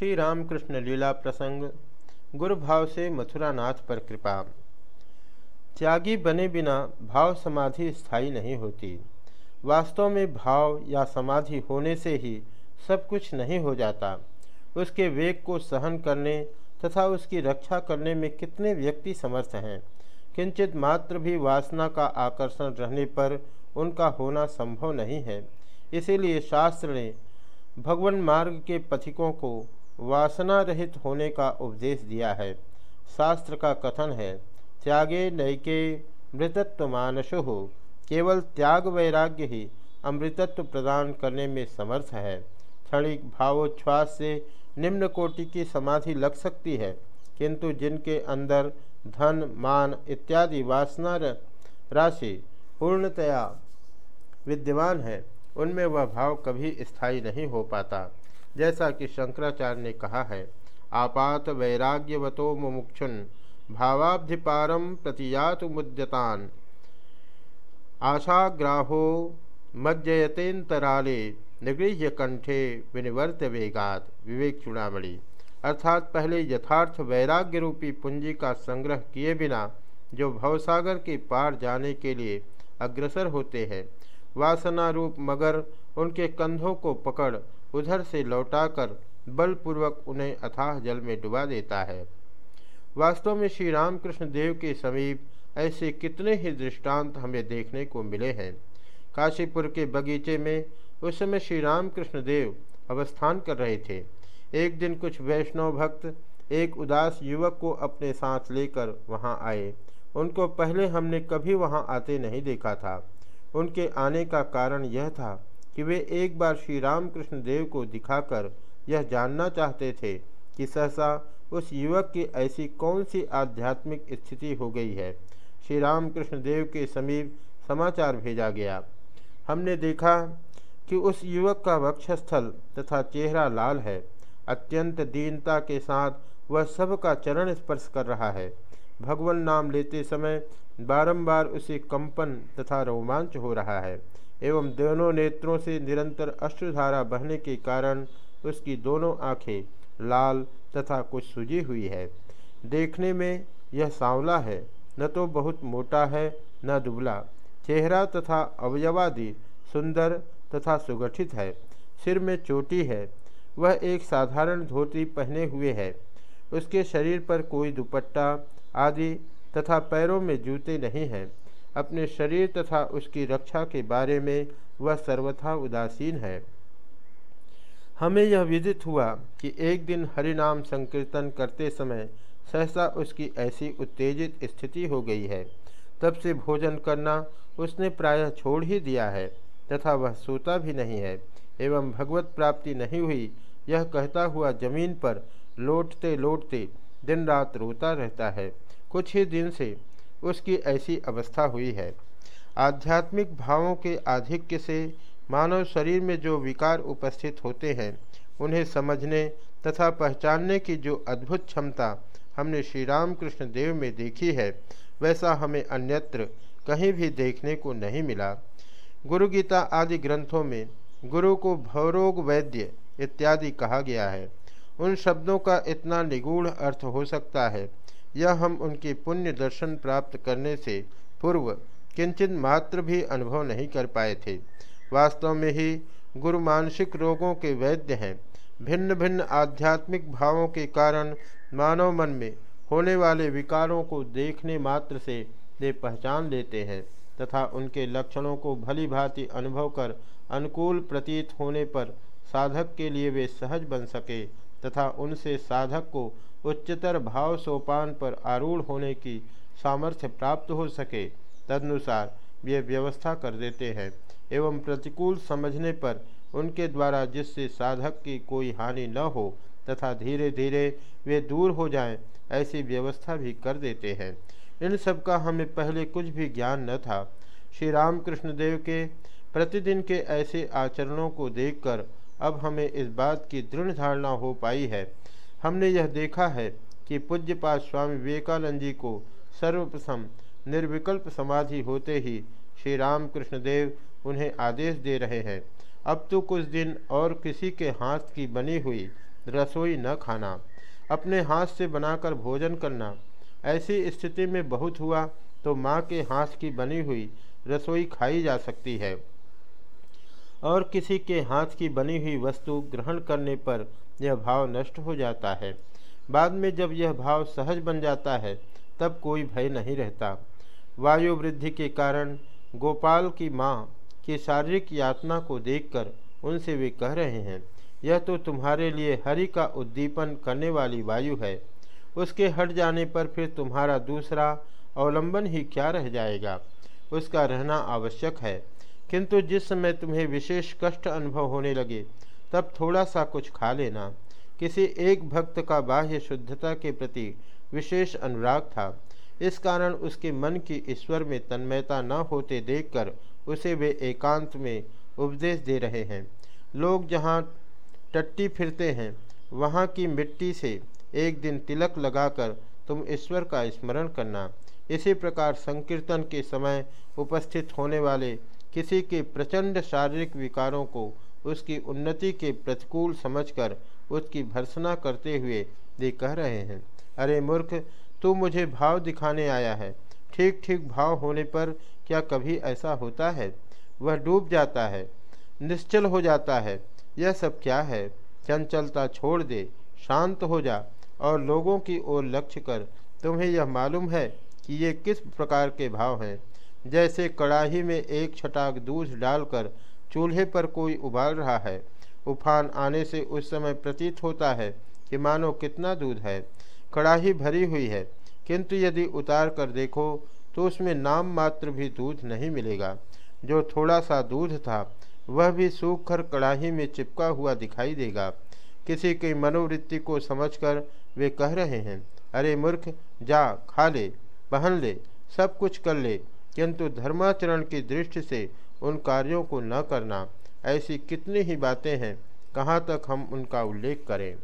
श्री रामकृष्ण लीला प्रसंग गुरु भाव से मथुरानाथ पर कृपा। त्यागी बने बिना भाव समाधि स्थायी नहीं होती। वास्तव में भाव या समाधि होने से ही सब कुछ नहीं हो जाता। उसके वेग को सहन करने तथा उसकी रक्षा करने में कितने व्यक्ति समर्थ हैं। किंचित मात्र भी वासना का आकर्षण रहने पर उनका होना संभव नहीं है। इसीलिए शास्त्र ने भगवान मार्ग के पथिकों को वासना रहित होने का उपदेश दिया है। शास्त्र का कथन है, त्यागे नैके मृतत्व मानसो हो केवल त्याग वैराग्य ही अमृतत्व प्रदान करने में समर्थ है। क्षणिक भावोच्छ्वास से निम्न कोटि की समाधि लग सकती है, किंतु जिनके अंदर धन, मान इत्यादि वासना राशि पूर्णतया विद्यमान है, उनमें वह भाव कभी स्थायी नहीं हो पाता। जैसा कि शंकराचार्य ने कहा है, आपात वैराग्यवतो मुमुक्षुन भावाब्धिपारम प्रतियात मुद्यतान। आशाग्राहो मज्जयतेन्तराले निगृह्य कंठे विनिवर्त वेगात। विवेक चुड़ामणि। अर्थात पहले यथार्थ वैराग्य रूपी पूंजी का संग्रह किए बिना, जो भवसागर के पार जाने के लिए अग्रसर होते हैं वासना रूप मगर उनके कंधों को पकड़ उधर से लौटाकर बलपूर्वक उन्हें अथाह जल में डुबा देता है। वास्तव में श्री रामकृष्ण देव के समीप ऐसे कितने ही दृष्टांत हमें देखने को मिले हैं। काशीपुर के बगीचे में उस समय श्री रामकृष्ण देव अवस्थान कर रहे थे। एक दिन कुछ वैष्णव भक्त एक उदास युवक को अपने साथ लेकर वहाँ आए। उनको पहले हमने कभी वहाँ आते नहीं देखा था। उनके आने का कारण यह था कि वे एक बार श्री रामकृष्ण देव को दिखाकर यह जानना चाहते थे कि सहसा उस युवक की ऐसी कौन सी आध्यात्मिक स्थिति हो गई है। श्री रामकृष्ण देव के समीप समाचार भेजा गया। हमने देखा कि उस युवक का वक्षस्थल तथा चेहरा लाल है। अत्यंत दीनता के साथ वह सबका चरण स्पर्श कर रहा है। भगवान नाम लेते समय बारंबार उसे कंपन तथा रोमांच हो रहा है। एवं दोनों नेत्रों से निरंतर अश्रुधारा बहने के कारण उसकी दोनों आँखें लाल तथा कुछ सूजी हुई है। देखने में यह सांवला है, न तो बहुत मोटा है, न दुबला। चेहरा तथा अवयवादि सुंदर तथा सुगठित है, सिर में चोटी है, वह एक साधारण धोती पहने हुए है। उसके शरीर पर कोई दुपट्टा आदि तथा पैरों में जूते नहीं हैं। अपने शरीर तथा उसकी रक्षा के बारे में वह सर्वथा उदासीन है। हमें यह विदित हुआ कि एक दिन हरिनाम संकीर्तन करते समय सहसा उसकी ऐसी उत्तेजित स्थिति हो गई है। तब से भोजन करना उसने प्रायः छोड़ ही दिया है तथा वह सोता भी नहीं है एवं भगवत प्राप्ति नहीं हुई। यह कहता हुआ ज़मीन पर लौटते लौटते दिन रात रोता रहता है। कुछ ही दिन से उसकी ऐसी अवस्था हुई है। आध्यात्मिक भावों के आधिक्य से मानव शरीर में जो विकार उपस्थित होते हैं, उन्हें समझने तथा पहचानने की जो अद्भुत क्षमता हमने श्री रामकृष्ण देव में देखी है, वैसा हमें अन्यत्र कहीं भी देखने को नहीं मिला। गुरु गीता आदि ग्रंथों में गुरु को भवरोग वैद्य इत्यादि कहा गया है। उन शब्दों का इतना निगूढ़ अर्थ हो सकता है यह हम उनके पुण्य दर्शन प्राप्त करने से पूर्व किंचित मात्र भी अनुभव नहीं कर पाए थे। वास्तव में ही गुरु मानसिक रोगों के वैद्य हैं। भिन्न भिन्न आध्यात्मिक भावों के कारण मानव मन में होने वाले विकारों को देखने मात्र से वे पहचान लेते हैं तथा उनके लक्षणों को भली भांति अनुभव कर अनुकूल प्रतीत होने पर साधक के लिए वे सहज बन सके तथा उनसे साधक को उच्चतर भाव सोपान पर आरूढ़ होने की सामर्थ्य प्राप्त हो सके, तदनुसार वे व्यवस्था कर देते हैं एवं प्रतिकूल समझने पर उनके द्वारा जिससे साधक की कोई हानि न हो तथा धीरे धीरे वे दूर हो जाएँ, ऐसी व्यवस्था भी कर देते हैं। इन सब का हमें पहले कुछ भी ज्ञान न था। श्री रामकृष्ण देव के प्रतिदिन के ऐसे आचरणों को देखकर अब हमें इस बात की दृढ़ धारणा हो पाई है। हमने यह देखा है कि पूज्यपात स्वामी विवेकानंद जी को सर्वप्रथम निर्विकल्प समाधि होते ही श्री रामकृष्ण देव उन्हें आदेश दे रहे हैं, अब तो कुछ दिन और किसी के हाथ की बनी हुई रसोई न खाना। अपने हाथ से बनाकर भोजन करना। ऐसी स्थिति में बहुत हुआ तो माँ के हाथ की बनी हुई रसोई खाई जा सकती है। और किसी के हाथ की बनी हुई वस्तु ग्रहण करने पर यह भाव नष्ट हो जाता है। बाद में जब यह भाव सहज बन जाता है, तब कोई भय नहीं रहता। वायु वृद्धि के कारण गोपाल की माँ की शारीरिक यातना को देखकर उनसे वे कह रहे हैं, यह तो तुम्हारे लिए हरि का उद्दीपन करने वाली वायु है। उसके हट जाने पर फिर तुम्हारा दूसरा अवलंबन ही क्या रह जाएगा? उसका रहना आवश्यक है। किंतु जिस समय तुम्हें विशेष कष्ट अनुभव होने लगे, तब थोड़ा सा कुछ खा लेना। किसी एक भक्त का बाह्य शुद्धता के प्रति विशेष अनुराग था। इस कारण उसके मन की ईश्वर में तन्मयता न होते देखकर उसे वे एकांत में उपदेश दे रहे हैं। लोग जहाँ टट्टी फिरते हैं, वहाँ की मिट्टी से एक दिन तिलक लगाकर तुम ईश्वर का स्मरण करना। इसी प्रकार संकीर्तन के समय उपस्थित होने वाले किसी के प्रचंड शारीरिक विकारों को उसकी उन्नति के प्रतिकूल समझकर उसकी भर्सना करते हुए वे कह रहे हैं, अरे मूर्ख, तू मुझे भाव दिखाने आया है। ठीक ठीक भाव होने पर क्या कभी ऐसा होता है? वह डूब जाता है, निश्चल हो जाता है। यह सब क्या है? चंचलता छोड़ दे, शांत हो जा और लोगों की ओर लक्ष्य कर। तुम्हें यह मालूम है कि ये किस प्रकार के भाव हैं। जैसे कड़ाही में एक छटाक दूध डालकर चूल्हे पर कोई उबाल रहा है। उफान आने से उस समय प्रतीत होता है कि मानो कितना दूध है। कड़ाही भरी हुई है, किंतु यदि उतार कर देखो तो उसमें नाम मात्र भी दूध नहीं मिलेगा। जो थोड़ा सा दूध था, वह भी सूख कर कड़ाही में चिपका हुआ दिखाई देगा। किसी की मनोवृत्ति को समझकर वे कह रहे हैं, अरे मूर्ख, जा, खा ले पहन ले, सब कुछ कर ले किंतु धर्माचरण की दृष्टि से उन कार्यों को न करना ऐसी कितनी ही बातें हैं, कहाँ तक हम उनका उल्लेख करें?